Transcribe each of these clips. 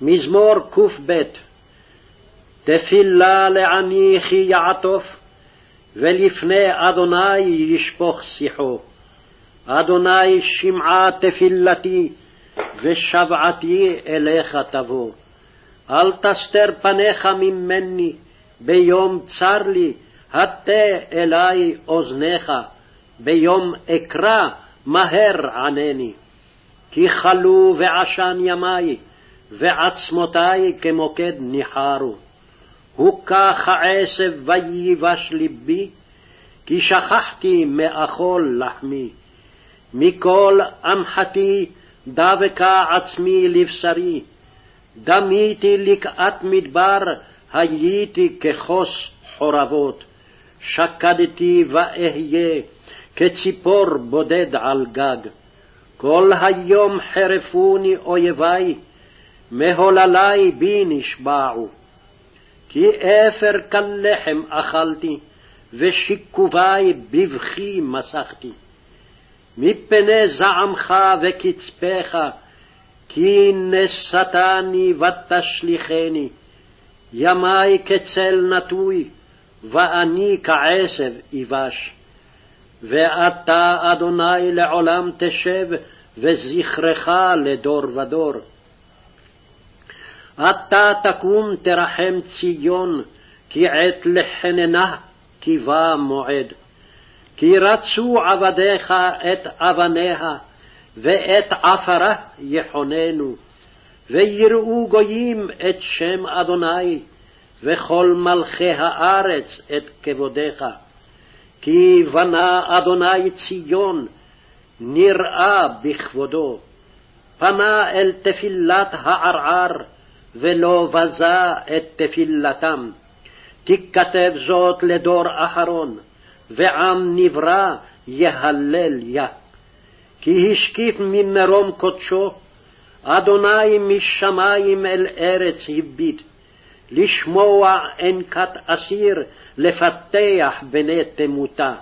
מזמור קב תפילה לעני כי יעטוף, ולפני אדוני ישפוך שיחו. אדוני שמעה תפילתי, ושבעתי אליך תבוא. אל תסתר פניך ממני, ביום צר לי, הטה אלי אוזניך, ביום אקרא, מהר ענני. כי כלו ועשן ימי, ועצמותי כמוקד ניחרו. הוכח העשב וייבש לבי, כי שכחתי מאכול לחמי. מכל אמחתי דבקה עצמי לבשרי, דמיתי לקעת מדבר, הייתי ככוס חורבות. שקדתי ואהיה, כציפור בודד על גג. כל היום חרפוני אויבי, מהוללי בי נשבעו. כי אפר כלחם אכלתי, ושיקובי בבכי מסכתי. מפני זעמך וקצפך, כי נשאתני ותשליכני. ימי כצל נטוי, ואני כעשב יבש. ואתה, אדוני, לעולם תשב, וזכרך לדור ודור. אתה תקום תרחם ציון, כי עת לחננה, כי בא מועד. כי רצו עבדיך את אבניה, ואת עפרה יחוננו. ויראו גויים את שם אדוני, וכל מלכי הארץ את כבודך. כי בנה אדוני ציון, נראה בכבודו. פנה אל תפילת הערער, ולא בזה את תפילתם. תיכתב זאת לדור אחרון, ועם נברא יהלל יה. כי השקיף ממרום קודשו, אדוני משמים אל ארץ הביט. לשמוע ענקת אסיר, לפתח בני תמותה.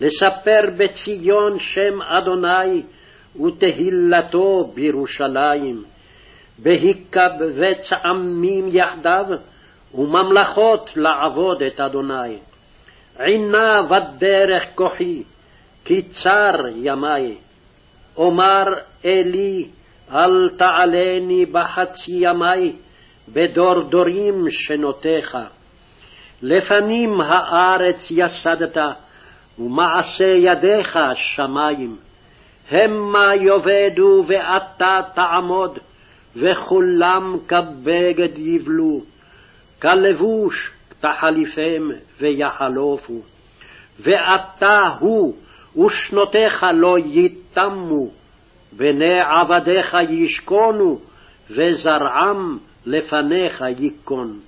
לספר בציון שם אדוני, ותהילתו בירושלים. בהיקבץ עמים יחדיו, וממלכות לעבוד את אדוני. עינה בדרך כוחי, כי צר ימי. אומר אלי, אל תעלני בחצי ימי, בדור דורים שנותיך. לפנים הארץ יסדת, ומעשה ידיך שמים. המה יאבדו ואתה תעמוד, וכולם כבגד יבלו. כלבוש תחליפם ויחלופו. ואתה הוא, ושנותיך לא ייתמו, בני עבדיך ישכונו, וזרעם לפניך ייכון.